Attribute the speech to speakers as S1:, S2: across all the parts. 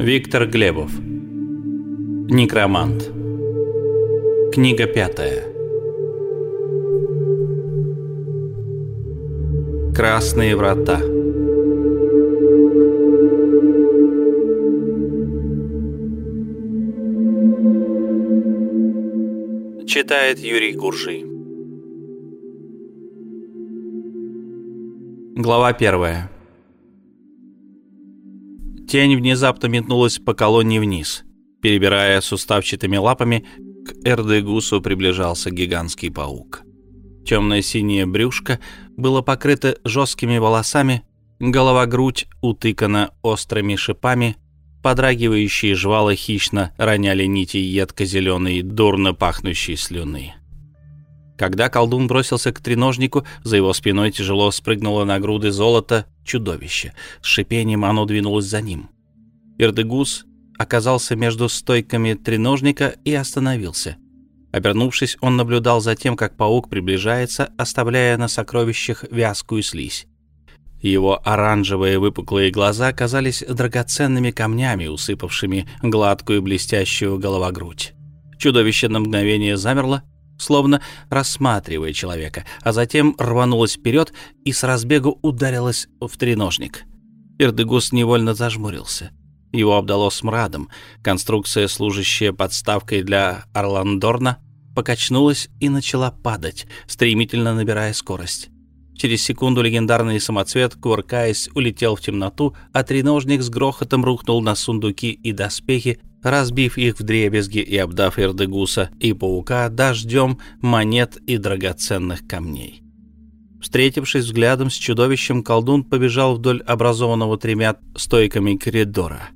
S1: Виктор Глебов. Некромант. Книга пятая. Красные врата. Читает Юрий Гуржий. Глава первая. Тень внезапно метнулась по колонне вниз. Перебирая суставчатыми лапами, к Эрдегусу приближался гигантский паук. Темное-синее брюшко было покрыто жесткими волосами, голова-грудь утыкана острыми шипами, подрагивающие жвалы хищно роняли нити едко-зеленой, дурно пахнущей слюны. Когда колдун бросился к треножнику, за его спиной тяжело спрыгнуло на груды золота чудовище. С шипением оно двинулось за ним. Ирдегус оказался между стойками треножника и остановился. Обернувшись, он наблюдал за тем, как паук приближается, оставляя на сокровищах вязкую слизь. Его оранжевые выпуклые глаза казались драгоценными камнями, усыпавшими гладкую блестящую головогрудь. Чудовище на мгновение замерло, словно рассматривая человека, а затем рванулась вперед и с разбегу ударилась в треножник. Ирдегус невольно зажмурился. Его обдало смрадом. Конструкция, служащая подставкой для Орландорна, покачнулась и начала падать, стремительно набирая скорость. Через секунду легендарный самоцвет, кувыркаясь, улетел в темноту, а треножник с грохотом рухнул на сундуки и доспехи, разбив их в дребезги и обдав Эрдегуса и паука дождем монет и драгоценных камней. Встретившись взглядом с чудовищем, колдун побежал вдоль образованного тремя стойками коридора.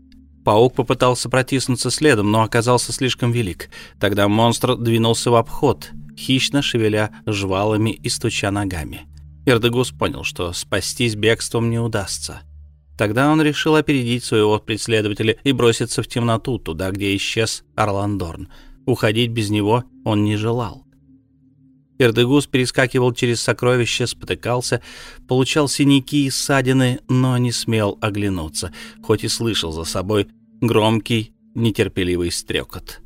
S1: Паук попытался протиснуться следом, но оказался слишком велик. Тогда монстр двинулся в обход, хищно шевеля жвалами и стуча ногами. Эрдегус понял, что спастись бегством не удастся. Тогда он решил опередить своего преследователя и броситься в темноту, туда, где исчез Орландорн. Уходить без него он не желал. Эрдегус перескакивал через сокровища, спотыкался, получал синяки и ссадины, но не смел оглянуться, хоть и слышал за собой громкий, нетерпеливый стрекот.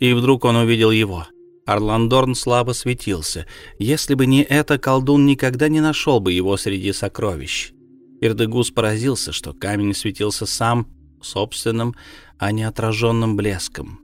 S1: И вдруг он увидел его. Орландорн слабо светился. Если бы не это, колдун никогда не нашел бы его среди сокровищ. Ирдегус поразился, что камень светился сам собственным, а не отраженным блеском.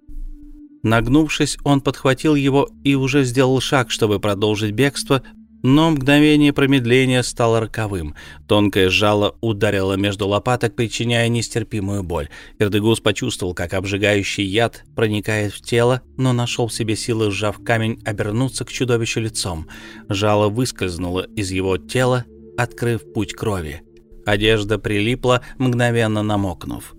S1: Нагнувшись, он подхватил его и уже сделал шаг, чтобы продолжить бегство, но мгновение промедления стало роковым. Тонкое жало ударило между лопаток, причиняя нестерпимую боль. Ирдегус почувствовал, как обжигающий яд проникает в тело, но нашел в себе силы, сжав камень, обернуться к чудовищу лицом. Жало выскользнуло из его тела, открыв путь крови. Одежда прилипла, мгновенно намокнув.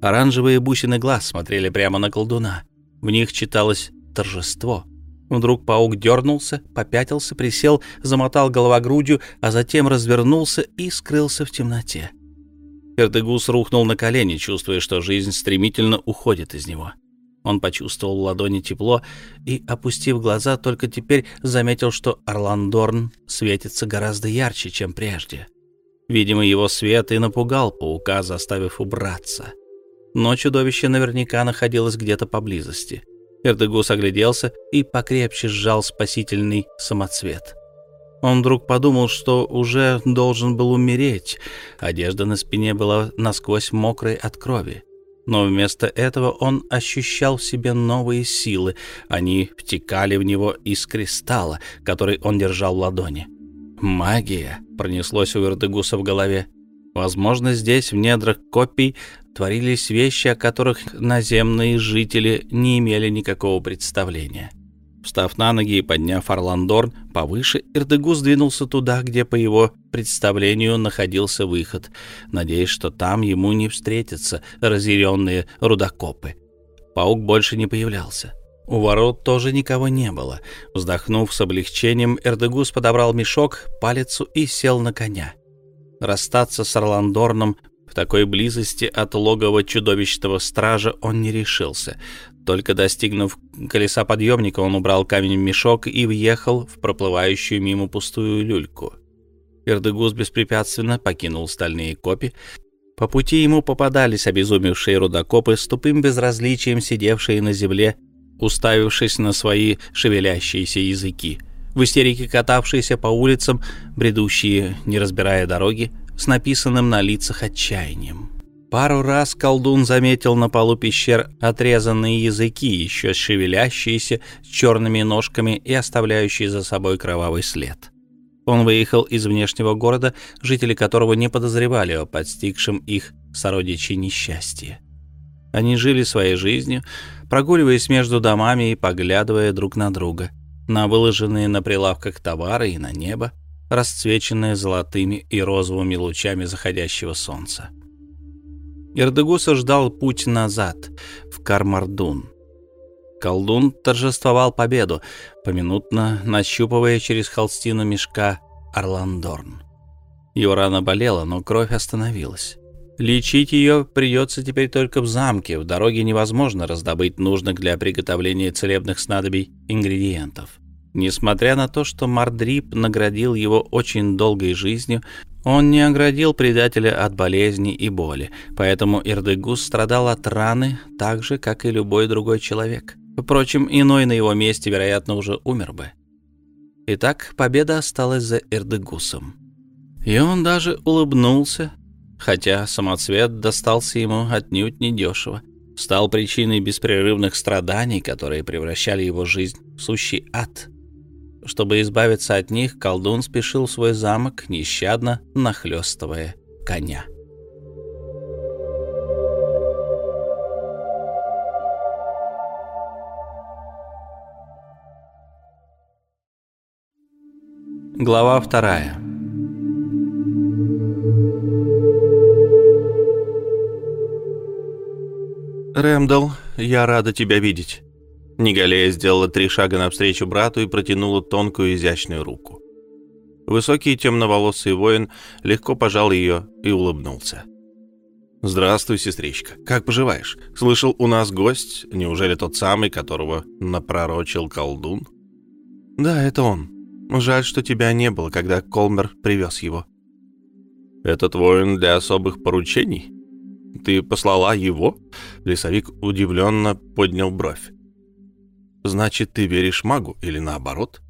S1: Оранжевые бусины глаз смотрели прямо на колдуна. В них читалось торжество. Вдруг паук дернулся, попятился, присел, замотал головогрудью, а затем развернулся и скрылся в темноте. Эрдегус рухнул на колени, чувствуя, что жизнь стремительно уходит из него. Он почувствовал в ладони тепло и, опустив глаза, только теперь заметил, что Орландорн светится гораздо ярче, чем прежде. Видимо, его свет и напугал паука, заставив убраться. Но чудовище наверняка находилось где-то поблизости. Эрдегус огляделся и покрепче сжал спасительный самоцвет. Он вдруг подумал, что уже должен был умереть. Одежда на спине была насквозь мокрой от крови. Но вместо этого он ощущал в себе новые силы. Они втекали в него из кристалла, который он держал в ладони. «Магия!» — пронеслось у Вердегуса в голове. Возможно, здесь, в недрах копий, творились вещи, о которых наземные жители не имели никакого представления. Встав на ноги и подняв Орландорн повыше, Ирдегус двинулся туда, где, по его представлению, находился выход, надеясь, что там ему не встретятся разъяренные рудокопы. Паук больше не появлялся. У ворот тоже никого не было. Вздохнув с облегчением, Эрдегус подобрал мешок, палицу и сел на коня. Расстаться с Орландорном в такой близости от логова чудовищного стража он не решился. Только достигнув колеса подъемника, он убрал камень в мешок и въехал в проплывающую мимо пустую люльку. Эрдегус беспрепятственно покинул стальные копи, По пути ему попадались обезумевшие рудокопы с тупым безразличием, сидевшие на земле, уставившись на свои шевелящиеся языки, в истерике катавшиеся по улицам, бредущие, не разбирая дороги, с написанным на лицах отчаянием. Пару раз колдун заметил на полу пещер отрезанные языки, еще шевелящиеся, с черными ножками и оставляющие за собой кровавый след. Он выехал из внешнего города, жители которого не подозревали о подстигшем их сородичей несчастье. Они жили своей жизнью, прогуливаясь между домами и поглядывая друг на друга, на выложенные на прилавках товары и на небо, расцвеченное золотыми и розовыми лучами заходящего солнца. Ирдегуса ждал путь назад, в Кармардун. Колдун торжествовал победу, поминутно нащупывая через холстину мешка Орландорн. Его рана болела, но кровь остановилась. Лечить ее придется теперь только в замке. В дороге невозможно раздобыть нужных для приготовления целебных снадобий ингредиентов. Несмотря на то, что Мардрип наградил его очень долгой жизнью, он не оградил предателя от болезни и боли, поэтому Ирдегус страдал от раны так же, как и любой другой человек. Впрочем, иной на его месте, вероятно, уже умер бы. Итак, победа осталась за Эрдегусом. И он даже улыбнулся, хотя самоцвет достался ему отнюдь недешево. Стал причиной беспрерывных страданий, которые превращали его жизнь в сущий ад. Чтобы избавиться от них, колдун спешил в свой замок, нещадно нахлестывая коня. Глава вторая.
S2: «Рэмдалл, я рада тебя видеть». Негалея сделала три шага навстречу брату и протянула тонкую изящную руку. Высокий темноволосый воин легко пожал ее и улыбнулся. «Здравствуй, сестричка. Как поживаешь? Слышал, у нас гость. Неужели тот самый, которого напророчил колдун?» «Да, это он. Жаль, что тебя не было, когда Колмер привез его». «Этот воин для особых поручений? Ты послала его?» Лесовик удивленно поднял бровь. «Значит, ты веришь магу или наоборот?»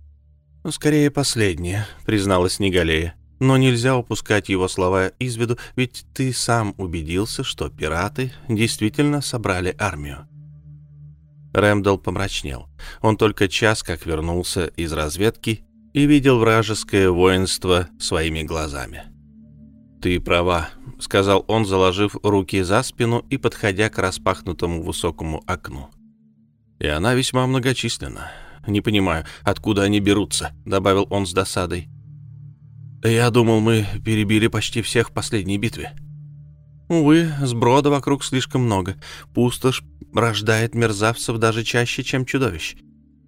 S2: «Скорее последнее», — призналась Негалея. «Но нельзя упускать его слова из виду, ведь ты сам убедился, что пираты действительно собрали армию». Рэмдал помрачнел. Он только час как вернулся из разведки и видел вражеское воинство своими глазами. «Ты права», — сказал он, заложив руки за спину и подходя к распахнутому высокому окну. «И она весьма многочисленна. Не понимаю, откуда они берутся», — добавил он с досадой. «Я думал, мы перебили почти всех в последней битве». «Увы, сброда вокруг слишком много. Пустошь рождает мерзавцев даже чаще, чем чудовищ.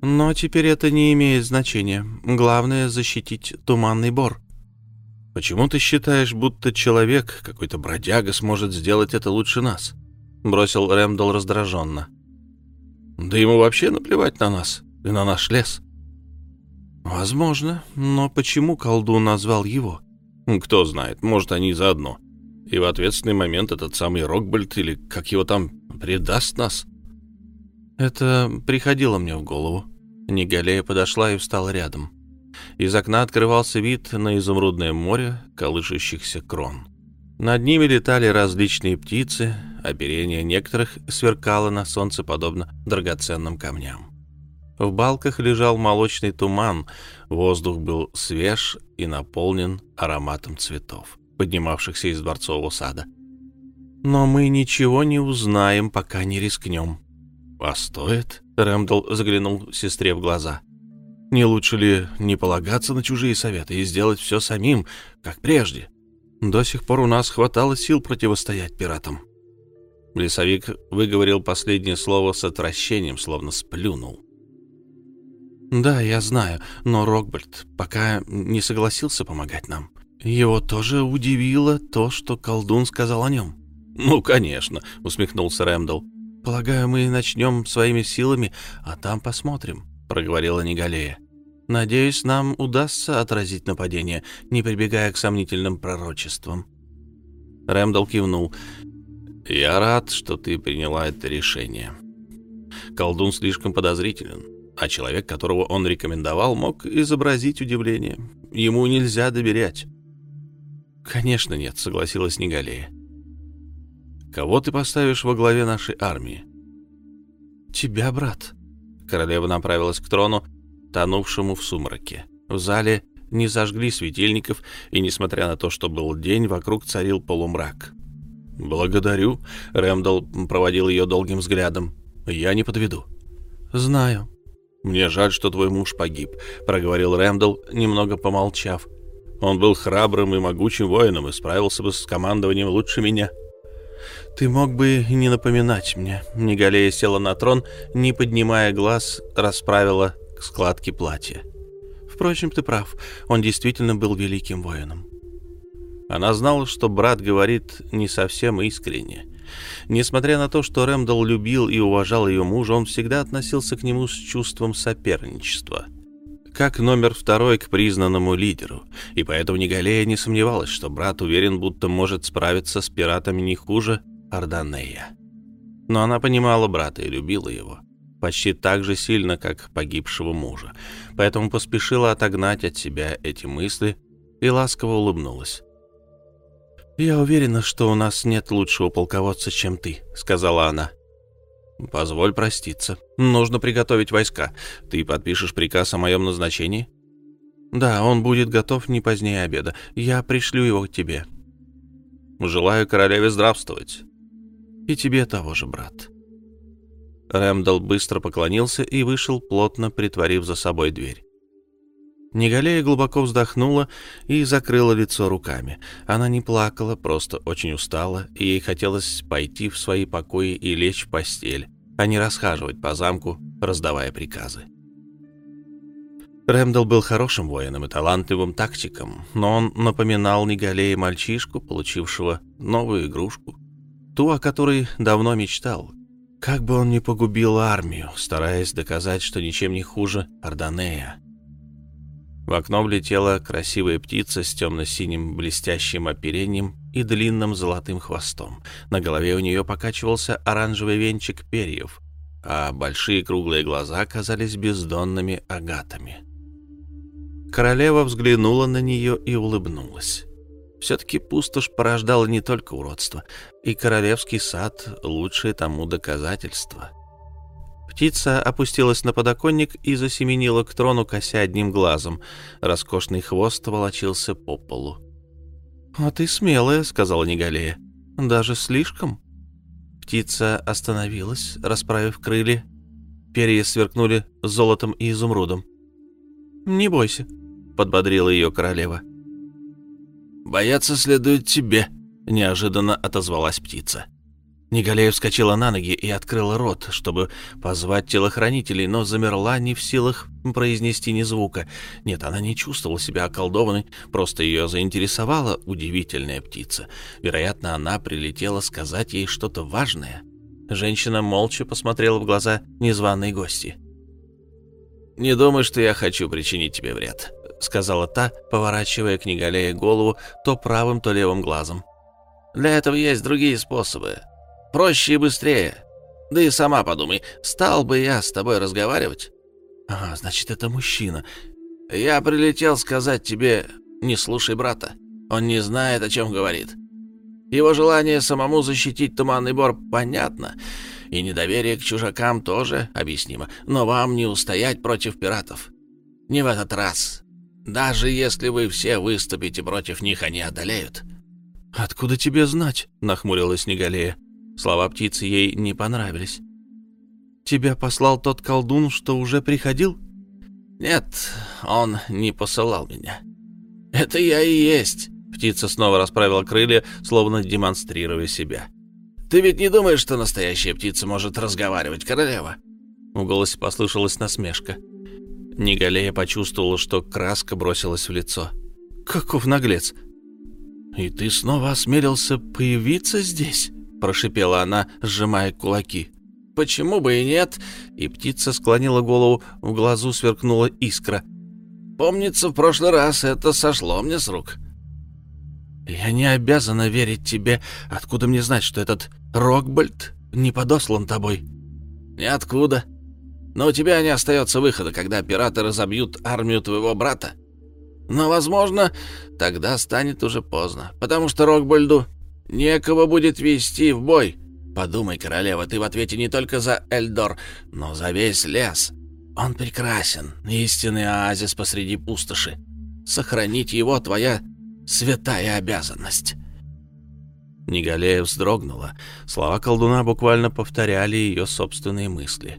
S2: Но теперь это не имеет значения. Главное — защитить Туманный Бор. «Почему ты считаешь, будто человек, какой-то бродяга, сможет сделать это лучше нас?» — бросил Рэмдал раздраженно. «Да ему вообще наплевать на нас и на наш лес». «Возможно, но почему колдун назвал его?» «Кто знает, может, они заодно. И в ответственный момент этот самый Рокбольд или как его там предаст нас». Это приходило мне в голову. Негалея подошла и встала рядом. Из окна открывался вид на изумрудное море колышущихся крон. Над ними летали различные птицы, оперение некоторых сверкало на солнце подобно драгоценным камням. В балках лежал молочный туман, воздух был свеж и наполнен ароматом цветов, поднимавшихся из дворцового сада. «Но мы ничего не узнаем, пока не рискнем». «А стоит?» Рэмдл заглянул сестре в глаза. «Не лучше ли не полагаться на чужие советы и сделать все самим, как прежде? До сих пор у нас хватало сил противостоять пиратам». Лесовик выговорил последнее слово с отвращением, словно сплюнул. «Да, я знаю, но Рокбольд пока не согласился помогать нам. Его тоже удивило то, что колдун сказал о нем». «Ну, конечно», — усмехнулся Рэмдл. «Полагаю, мы начнем своими силами, а там посмотрим», — проговорила Негалея. «Надеюсь, нам удастся отразить нападение, не прибегая к сомнительным пророчествам». Рэмдал кивнул. «Я рад, что ты приняла это решение. Колдун слишком подозрителен, а человек, которого он рекомендовал, мог изобразить удивление. Ему нельзя доверять». «Конечно нет», — согласилась Негалея. «Кого ты поставишь во главе нашей армии?» «Тебя, брат». Королева направилась к трону, тонувшему в сумраке. В зале не зажгли светильников, и, несмотря на то, что был день, вокруг царил полумрак. «Благодарю», — Рэмдал проводил ее долгим взглядом. «Я не подведу». «Знаю». «Мне жаль, что твой муж погиб», — проговорил Рэмдал, немного помолчав. «Он был храбрым и могучим воином и справился бы с командованием лучше меня». «Ты мог бы не напоминать мне». Негалея села на трон, не поднимая глаз, расправила складки платья. Впрочем, ты прав, он действительно был великим воином. Она знала, что брат говорит не совсем искренне. Несмотря на то, что Рэмдал любил и уважал ее мужа, он всегда относился к нему с чувством соперничества. Как номер второй к признанному лидеру. И поэтому Негалея не сомневалась, что брат уверен, будто может справиться с пиратами не хуже Арданея. Но она понимала брата и любила его почти так же сильно, как погибшего мужа, поэтому поспешила отогнать от себя эти мысли и ласково улыбнулась. «Я уверена, что у нас нет лучшего полководца, чем ты», — сказала она. «Позволь проститься. Нужно приготовить войска. Ты подпишешь приказ о моем назначении?» «Да, он будет готов не позднее обеда. Я пришлю его к тебе». «Желаю королеве здравствовать». «И тебе того же, брат». Рэмдал быстро поклонился и вышел, плотно притворив за собой дверь. Негалея глубоко вздохнула и закрыла лицо руками. Она не плакала, просто очень устала, и ей хотелось пойти в свои покои и лечь в постель, а не расхаживать по замку, раздавая приказы. Рэмдал был хорошим воином и талантливым тактиком, но он напоминал Негалее мальчишку, получившего новую игрушку, ту, о которой давно мечтал, как бы он ни погубил армию, стараясь доказать, что ничем не хуже Арданея. В окно влетела красивая птица с темно-синим блестящим оперением и длинным золотым хвостом. На голове у нее покачивался оранжевый венчик перьев, а большие круглые глаза казались бездонными агатами. Королева взглянула на нее и улыбнулась. Все-таки пустошь порождала не только уродство, и королевский сад — лучшее тому доказательство. Птица опустилась на подоконник и засеменила к трону, кося одним глазом. Роскошный хвост волочился по полу. «А ты смелая», — сказала Негалея. «Даже слишком». Птица остановилась, расправив крылья. Перья сверкнули золотом и изумрудом. «Не бойся», — подбодрила ее королева. «Бояться следует тебе», — неожиданно отозвалась птица. Негалея вскочила на ноги и открыла рот, чтобы позвать телохранителей, но замерла не в силах произнести ни звука. Нет, она не чувствовала себя околдованной, просто ее заинтересовала удивительная птица. Вероятно, она прилетела сказать ей что-то важное. Женщина молча посмотрела в глаза незваной гости. «Не думай, что я хочу причинить тебе вред», сказала та, поворачивая к Негалее голову то правым, то левым глазом. «Для этого есть другие способы. Проще и быстрее. Да и сама подумай, стал бы я с тобой разговаривать?» «Ага, значит, это мужчина. Я прилетел сказать тебе, не слушай брата. Он не знает, о чем говорит. Его желание самому защитить Туманный Бор понятно, и недоверие к чужакам тоже объяснимо, но вам не устоять против пиратов. Не в этот раз. Даже если вы все выступите против них, они одолеют». «Откуда тебе знать?» — нахмурилась Негалея. Слова птицы ей не понравились. «Тебя послал тот колдун, что уже приходил?» «Нет, он не посылал меня. Это я и есть». Птица снова расправила крылья, словно демонстрируя себя. «Ты ведь не думаешь, что настоящая птица может разговаривать, королева?» В голосе послышалась насмешка. Негалея почувствовала, что краска бросилась в лицо. «Каков наглец!» «И ты снова осмелился появиться здесь?» — прошипела она, сжимая кулаки. «Почему бы и нет?» И птица склонила голову, в глазу сверкнула искра. «Помнится, в прошлый раз это сошло мне с рук». Я не обязана верить тебе. Откуда мне знать, что этот Рокбольд не подослан тобой?
S1: Ниоткуда. Но у тебя не остается выхода, когда пираты разобьют армию твоего брата. Но, возможно, тогда станет уже поздно, потому что Рокбольду некого будет вести в бой. Подумай, королева, ты в ответе не только за Эльдор, но за весь лес. Он прекрасен, истинный оазис посреди пустоши. Сохранить его — твоя святая обязанность».
S2: Негалея вздрогнула. Слова колдуна буквально повторяли ее собственные мысли.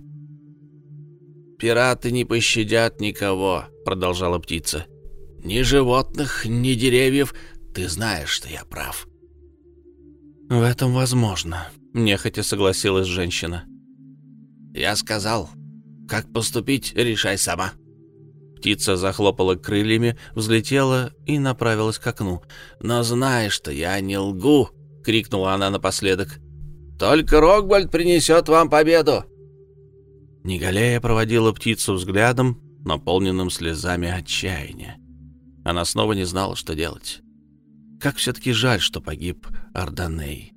S1: «Пираты не пощадят никого», — продолжала птица. «Ни животных, ни деревьев. Ты знаешь, что я прав».
S2: «В этом возможно», — нехотя согласилась женщина.
S1: «Я сказал, как поступить, решай сама».
S2: Птица захлопала крыльями, взлетела и направилась к окну.
S1: «Но знай, что я не лгу!» — крикнула она напоследок. «Только Рокбольд принесет вам победу!»
S2: Негалея проводила птицу взглядом, наполненным слезами отчаяния. Она снова не знала, что делать. Как все-таки жаль, что погиб Арданей.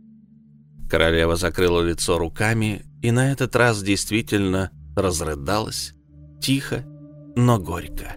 S2: Королева закрыла лицо руками и на этот раз действительно разрыдалась, тихо но горько.